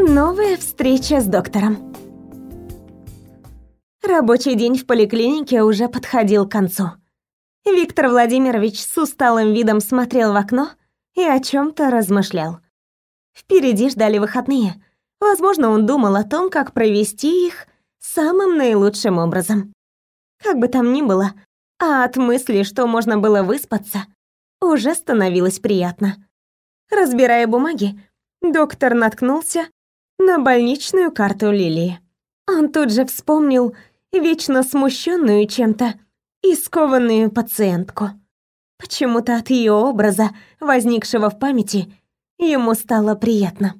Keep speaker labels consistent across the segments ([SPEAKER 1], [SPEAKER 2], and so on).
[SPEAKER 1] Новая встреча с доктором. Рабочий день в поликлинике уже подходил к концу. Виктор Владимирович с усталым видом смотрел в окно и о чем то размышлял. Впереди ждали выходные. Возможно, он думал о том, как провести их самым наилучшим образом. Как бы там ни было, а от мысли, что можно было выспаться, уже становилось приятно. Разбирая бумаги, доктор наткнулся на больничную карту Лилии. Он тут же вспомнил вечно смущенную чем-то и скованную пациентку. Почему-то от ее образа, возникшего в памяти, ему стало приятно.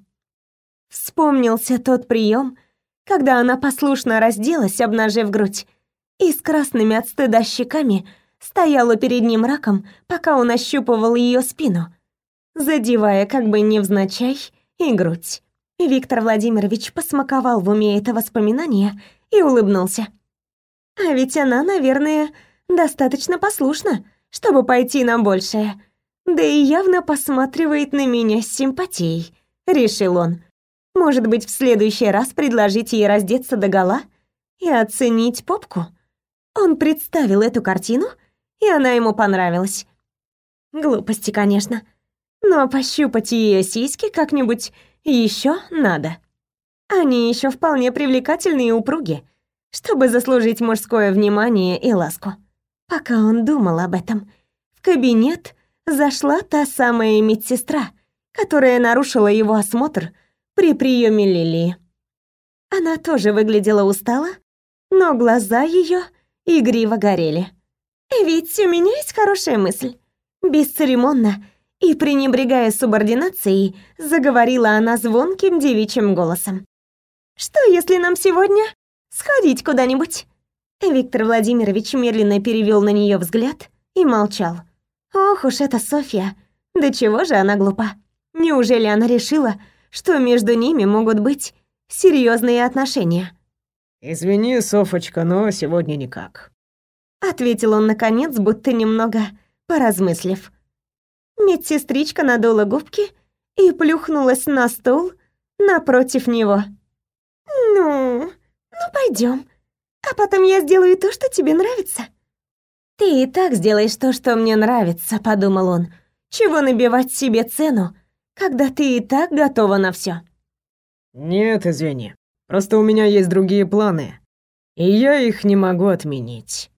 [SPEAKER 1] Вспомнился тот прием, когда она послушно разделась, обнажив грудь, и с красными от стыда щеками стояла перед ним раком, пока он ощупывал ее спину, задевая как бы невзначай и грудь. Виктор Владимирович посмаковал в уме это воспоминание и улыбнулся. А ведь она, наверное, достаточно послушна, чтобы пойти на большее. Да и явно посматривает на меня с симпатией, решил он. Может быть, в следующий раз предложить ей раздеться догола и оценить попку? Он представил эту картину, и она ему понравилась. Глупости, конечно. Но пощупать ее сиськи как-нибудь еще надо. Они еще вполне привлекательные и упруги, чтобы заслужить мужское внимание и ласку. Пока он думал об этом, в кабинет зашла та самая медсестра, которая нарушила его осмотр при приеме Лилии. Она тоже выглядела устало, но глаза ее игриво горели. «Ведь у меня есть хорошая мысль». Бесцеремонно и, пренебрегая субординацией, заговорила она звонким девичьим голосом. «Что, если нам сегодня сходить куда-нибудь?» Виктор Владимирович медленно перевел на нее взгляд и молчал. «Ох уж эта Софья! Да чего же она глупа? Неужели она решила, что между ними могут быть серьезные отношения?»
[SPEAKER 2] «Извини, Софочка, но сегодня никак», —
[SPEAKER 1] ответил он наконец, будто немного поразмыслив. Медсестричка надула губки и плюхнулась на стул напротив него. «Ну, ну пойдем, а потом я сделаю то, что тебе нравится». «Ты и так сделаешь то, что мне нравится», — подумал он. «Чего набивать себе цену, когда ты и так готова на все?
[SPEAKER 2] «Нет, извини. Просто у меня есть другие планы, и я их не могу отменить».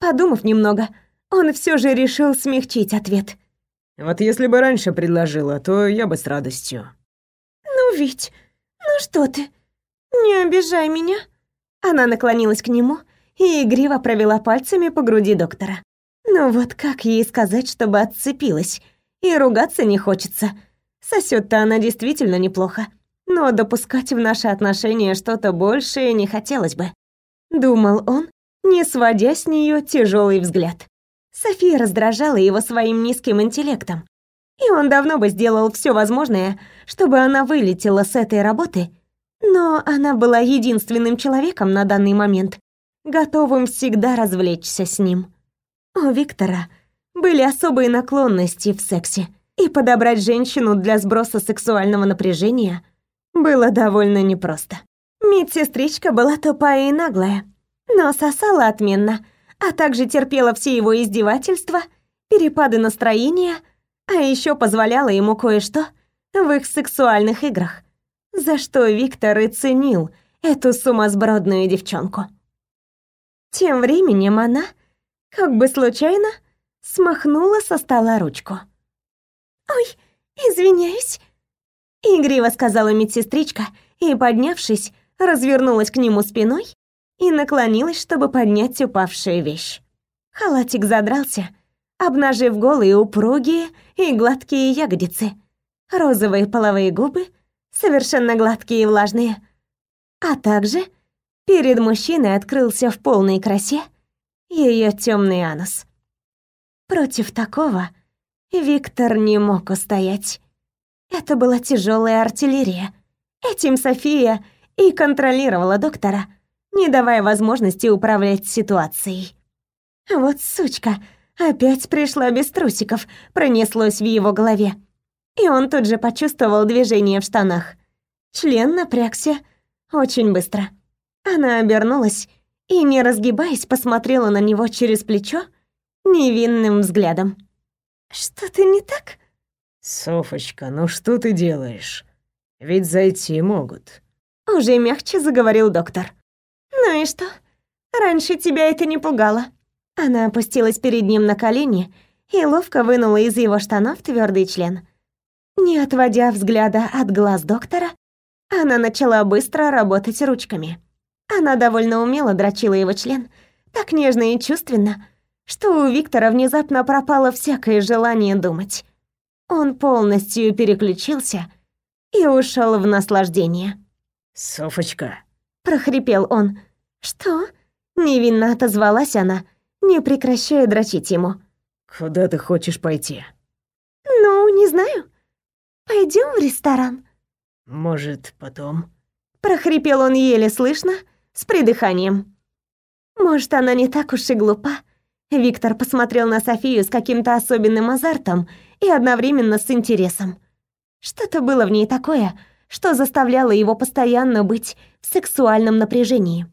[SPEAKER 1] Подумав немного, он все же решил смягчить ответ.
[SPEAKER 2] Вот если бы раньше предложила, то я бы с радостью.
[SPEAKER 1] Ну, ведь, ну что ты? Не обижай меня. Она наклонилась к нему и игриво провела пальцами по груди доктора. Ну вот как ей сказать, чтобы отцепилась? И ругаться не хочется. Сосёт-то она действительно неплохо. Но допускать в наши отношения что-то большее не хотелось бы. Думал он, не сводя с нее тяжелый взгляд. София раздражала его своим низким интеллектом. И он давно бы сделал все возможное, чтобы она вылетела с этой работы, но она была единственным человеком на данный момент, готовым всегда развлечься с ним. У Виктора были особые наклонности в сексе, и подобрать женщину для сброса сексуального напряжения было довольно непросто. Медсестричка была тупая и наглая, но сосала отменно — а также терпела все его издевательства, перепады настроения, а еще позволяла ему кое-что в их сексуальных играх, за что Виктор и ценил эту сумасбродную девчонку. Тем временем она, как бы случайно, смахнула со стола ручку. «Ой, извиняюсь», — игриво сказала медсестричка и, поднявшись, развернулась к нему спиной и наклонилась, чтобы поднять упавшую вещь. Халатик задрался, обнажив голые упругие и гладкие ягодицы, розовые половые губы, совершенно гладкие и влажные, а также перед мужчиной открылся в полной красе ее темный анус. Против такого Виктор не мог устоять. Это была тяжелая артиллерия. Этим София и контролировала доктора, не давая возможности управлять ситуацией. Вот сучка, опять пришла без трусиков, пронеслось в его голове. И он тут же почувствовал движение в штанах. Член напрягся очень быстро. Она обернулась и, не разгибаясь, посмотрела на него через плечо невинным взглядом. «Что-то не так?»
[SPEAKER 2] «Софочка, ну что ты делаешь? Ведь зайти могут».
[SPEAKER 1] Уже мягче заговорил доктор. «Ну и что? Раньше тебя это не пугало». Она опустилась перед ним на колени и ловко вынула из его штанов твердый член. Не отводя взгляда от глаз доктора, она начала быстро работать ручками. Она довольно умело дрочила его член, так нежно и чувственно, что у Виктора внезапно пропало всякое желание думать. Он полностью переключился и ушел в наслаждение.
[SPEAKER 2] «Софочка!»
[SPEAKER 1] — прохрипел он. «Что?» — невинно отозвалась она, не прекращая дрочить ему.
[SPEAKER 2] «Куда ты хочешь пойти?»
[SPEAKER 1] «Ну, не знаю. Пойдем в ресторан?»
[SPEAKER 2] «Может, потом?»
[SPEAKER 1] прохрипел он еле слышно, с придыханием. Может, она не так уж и глупа. Виктор посмотрел на Софию с каким-то особенным азартом и одновременно с интересом. Что-то было в ней такое, что заставляло его постоянно быть в сексуальном напряжении.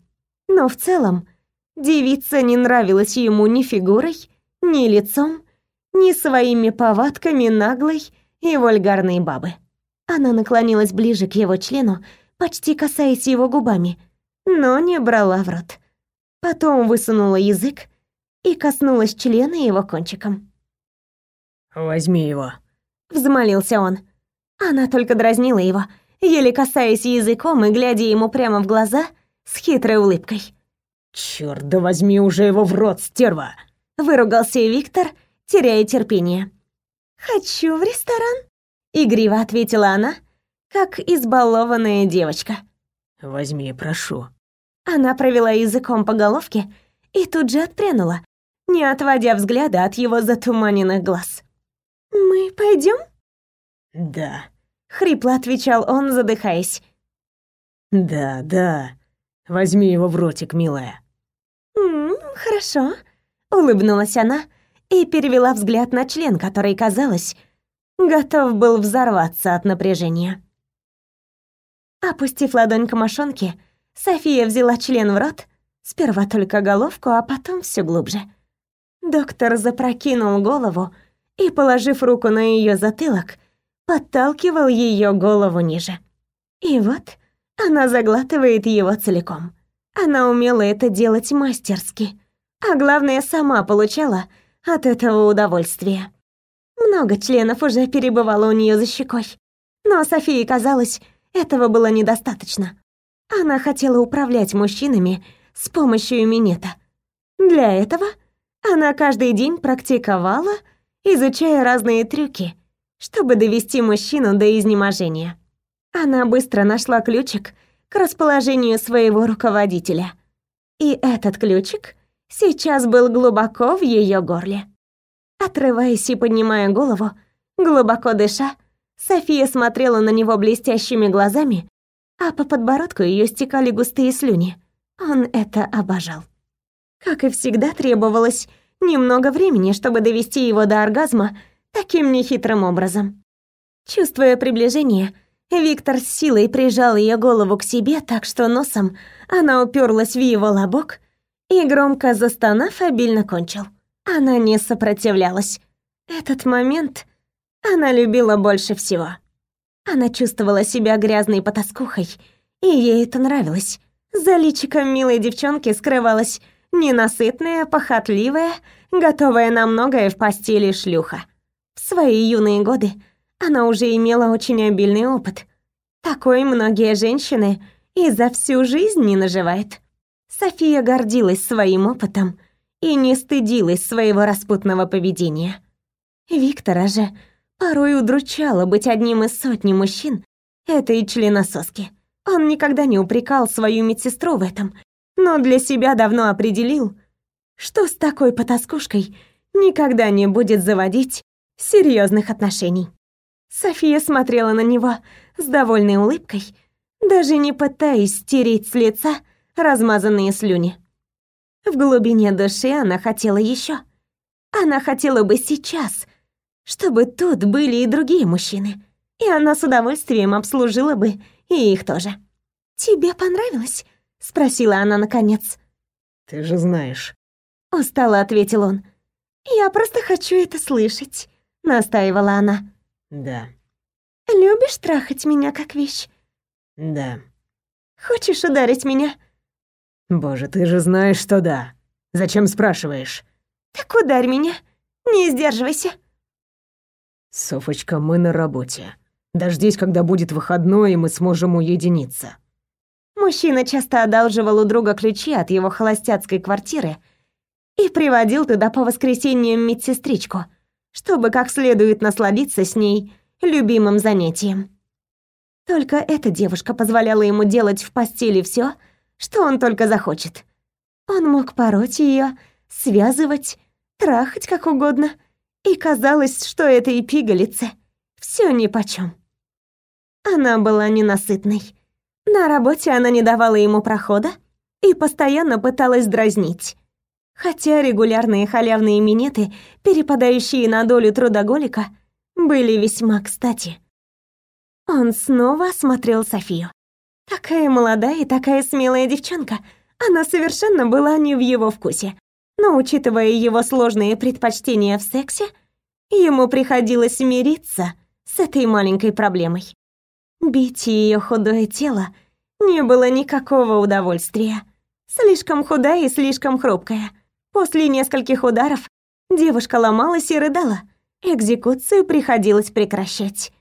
[SPEAKER 1] Но в целом девица не нравилась ему ни фигурой, ни лицом, ни своими повадками наглой и вульгарной бабы. Она наклонилась ближе к его члену, почти касаясь его губами, но не брала в рот. Потом высунула язык и коснулась члена его кончиком.
[SPEAKER 2] «Возьми его», —
[SPEAKER 1] взмолился он. Она только дразнила его, еле касаясь языком и глядя ему прямо в глаза с хитрой улыбкой.
[SPEAKER 2] «Чёрт, да возьми уже его в рот, стерва!»
[SPEAKER 1] — выругался Виктор, теряя терпение. «Хочу в ресторан», — игриво ответила она, как избалованная девочка.
[SPEAKER 2] «Возьми, прошу».
[SPEAKER 1] Она провела языком по головке и тут же отпрянула, не отводя взгляда от его затуманенных глаз. «Мы пойдем?
[SPEAKER 2] «Да», —
[SPEAKER 1] хрипло отвечал он, задыхаясь.
[SPEAKER 2] «Да, да. Возьми его в ротик, милая».
[SPEAKER 1] «М -м, «Хорошо», — улыбнулась она и перевела взгляд на член, который, казалось, готов был взорваться от напряжения. Опустив ладонь к мошонке, София взяла член в рот, сперва только головку, а потом все глубже. Доктор запрокинул голову и, положив руку на ее затылок, подталкивал ее голову ниже. И вот она заглатывает его целиком. Она умела это делать мастерски, а главное, сама получала от этого удовольствие. Много членов уже перебывало у нее за щекой, но Софии казалось, этого было недостаточно. Она хотела управлять мужчинами с помощью минета. Для этого она каждый день практиковала, изучая разные трюки, чтобы довести мужчину до изнеможения. Она быстро нашла ключик к расположению своего руководителя. И этот ключик сейчас был глубоко в ее горле. Отрываясь и поднимая голову, глубоко дыша, София смотрела на него блестящими глазами, а по подбородку ее стекали густые слюни. Он это обожал. Как и всегда, требовалось немного времени, чтобы довести его до оргазма таким нехитрым образом. Чувствуя приближение, Виктор с силой прижал ее голову к себе так, что носом она уперлась в его лобок и, громко застонав, обильно кончил. Она не сопротивлялась. Этот момент она любила больше всего. Она чувствовала себя грязной потаскухой, и ей это нравилось. За личиком милой девчонки скрывалась ненасытная, похотливая, готовая на многое в постели шлюха. В свои юные годы она уже имела очень обильный опыт. Такой многие женщины и за всю жизнь не наживают. София гордилась своим опытом и не стыдилась своего распутного поведения. Виктора же порой удручало быть одним из сотни мужчин этой членососки. Он никогда не упрекал свою медсестру в этом, но для себя давно определил, что с такой потаскушкой никогда не будет заводить серьезных отношений. София смотрела на него с довольной улыбкой, даже не пытаясь стереть с лица размазанные слюни. В глубине души она хотела еще. Она хотела бы сейчас чтобы тут были и другие мужчины. и она с удовольствием обслужила бы и их тоже. «Тебе понравилось?» — спросила она наконец.
[SPEAKER 2] «Ты же знаешь».
[SPEAKER 1] Устало ответил он. «Я просто хочу это слышать», — настаивала она.
[SPEAKER 2] «Да».
[SPEAKER 1] «Любишь трахать меня как вещь?»
[SPEAKER 2] «Да».
[SPEAKER 1] «Хочешь ударить меня?»
[SPEAKER 2] «Боже, ты же знаешь, что да. Зачем спрашиваешь?»
[SPEAKER 1] «Так ударь меня. Не сдерживайся».
[SPEAKER 2] «Софочка, мы на работе. Дождись, когда будет выходной, и мы сможем уединиться».
[SPEAKER 1] Мужчина часто одалживал у друга ключи от его холостяцкой квартиры и приводил туда по воскресеньям медсестричку, чтобы как следует насладиться с ней любимым занятием. Только эта девушка позволяла ему делать в постели все, что он только захочет. Он мог пороть ее, связывать, трахать как угодно, и казалось, что этой пигалице все нипочём. Она была ненасытной. На работе она не давала ему прохода и постоянно пыталась дразнить. Хотя регулярные халявные минеты, перепадающие на долю трудоголика, были весьма кстати. Он снова осмотрел Софию. Такая молодая и такая смелая девчонка. Она совершенно была не в его вкусе. Но учитывая его сложные предпочтения в сексе, ему приходилось мириться с этой маленькой проблемой. Бить ее худое тело не было никакого удовольствия. Слишком худая и слишком хрупкая. После нескольких ударов девушка ломалась и рыдала. Экзекуцию приходилось прекращать.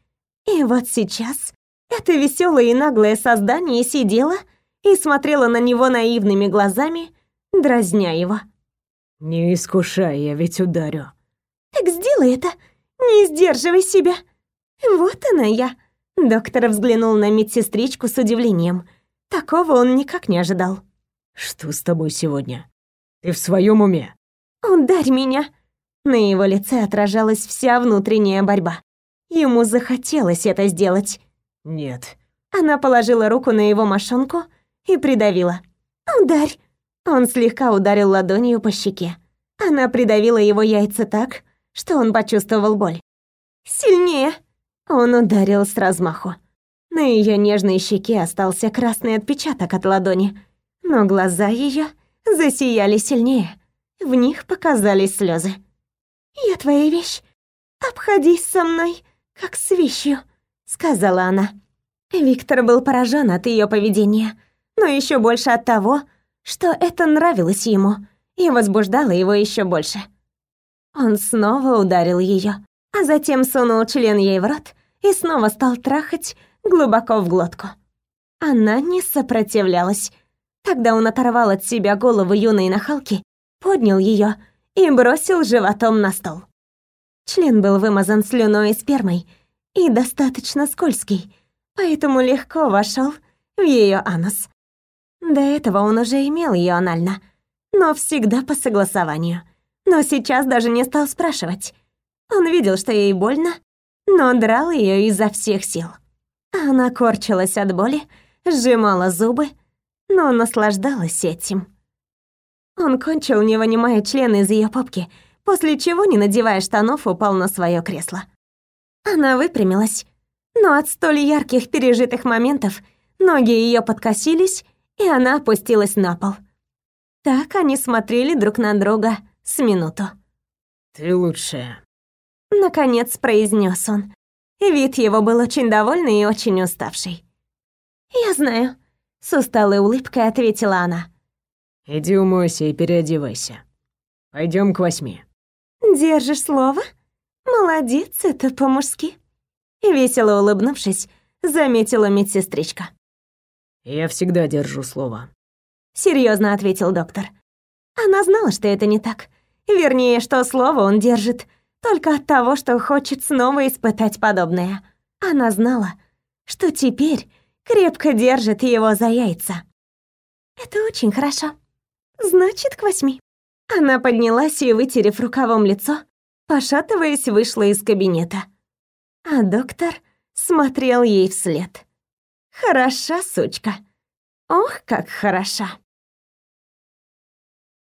[SPEAKER 1] И вот сейчас это веселое и наглое создание сидело и смотрела на него наивными глазами, дразня его.
[SPEAKER 2] «Не искушай, я ведь ударю».
[SPEAKER 1] «Так сделай это, не сдерживай себя». «Вот она я». Доктор взглянул на медсестричку с удивлением. Такого он никак не ожидал.
[SPEAKER 2] «Что с тобой сегодня? Ты в своем уме?»
[SPEAKER 1] «Ударь меня!» На его лице отражалась вся внутренняя борьба. Ему захотелось это сделать.
[SPEAKER 2] «Нет».
[SPEAKER 1] Она положила руку на его мошонку и придавила. «Ударь!» Он слегка ударил ладонью по щеке. Она придавила его яйца так, что он почувствовал боль. «Сильнее!» Он ударил с размаху. На ее нежной щеке остался красный отпечаток от ладони, но глаза ее засияли сильнее. В них показались слезы. «Я твоя вещь. Обходись со мной, как с вещью», — сказала она. Виктор был поражен от ее поведения, но еще больше от того, что это нравилось ему и возбуждало его еще больше. Он снова ударил ее, а затем сунул член ей в рот и снова стал трахать глубоко в глотку. Она не сопротивлялась. Тогда он оторвал от себя голову юной нахалки, поднял ее и бросил животом на стол. Член был вымазан слюной и спермой и достаточно скользкий, поэтому легко вошел в ее анус. До этого он уже имел ее анально, но всегда по согласованию. Но сейчас даже не стал спрашивать. Он видел, что ей больно, но драл ее изо всех сил. Она корчилась от боли, сжимала зубы, но наслаждалась этим. Он кончил, не вынимая член из ее попки, после чего, не надевая штанов, упал на свое кресло. Она выпрямилась, но от столь ярких пережитых моментов ноги ее подкосились, и она опустилась на пол. Так они смотрели друг на друга с минуту.
[SPEAKER 2] «Ты лучшая», —
[SPEAKER 1] наконец произнес он. Вид его был очень довольный и очень уставший. «Я знаю», — с усталой улыбкой ответила она.
[SPEAKER 2] «Иди умойся и переодевайся. Пойдем к восьми».
[SPEAKER 1] «Держишь слово? Молодец, это по-мужски». Весело улыбнувшись, заметила медсестричка.
[SPEAKER 2] «Я всегда держу слово», —
[SPEAKER 1] серьезно ответил доктор. Она знала, что это не так. Вернее, что слово он держит только от того, что хочет снова испытать подобное. Она знала, что теперь крепко держит его за яйца. «Это очень хорошо. Значит, к восьми». Она поднялась и, вытерев рукавом лицо, пошатываясь, вышла из кабинета а доктор смотрел ей вслед. «Хороша сучка! Ох, как хороша!»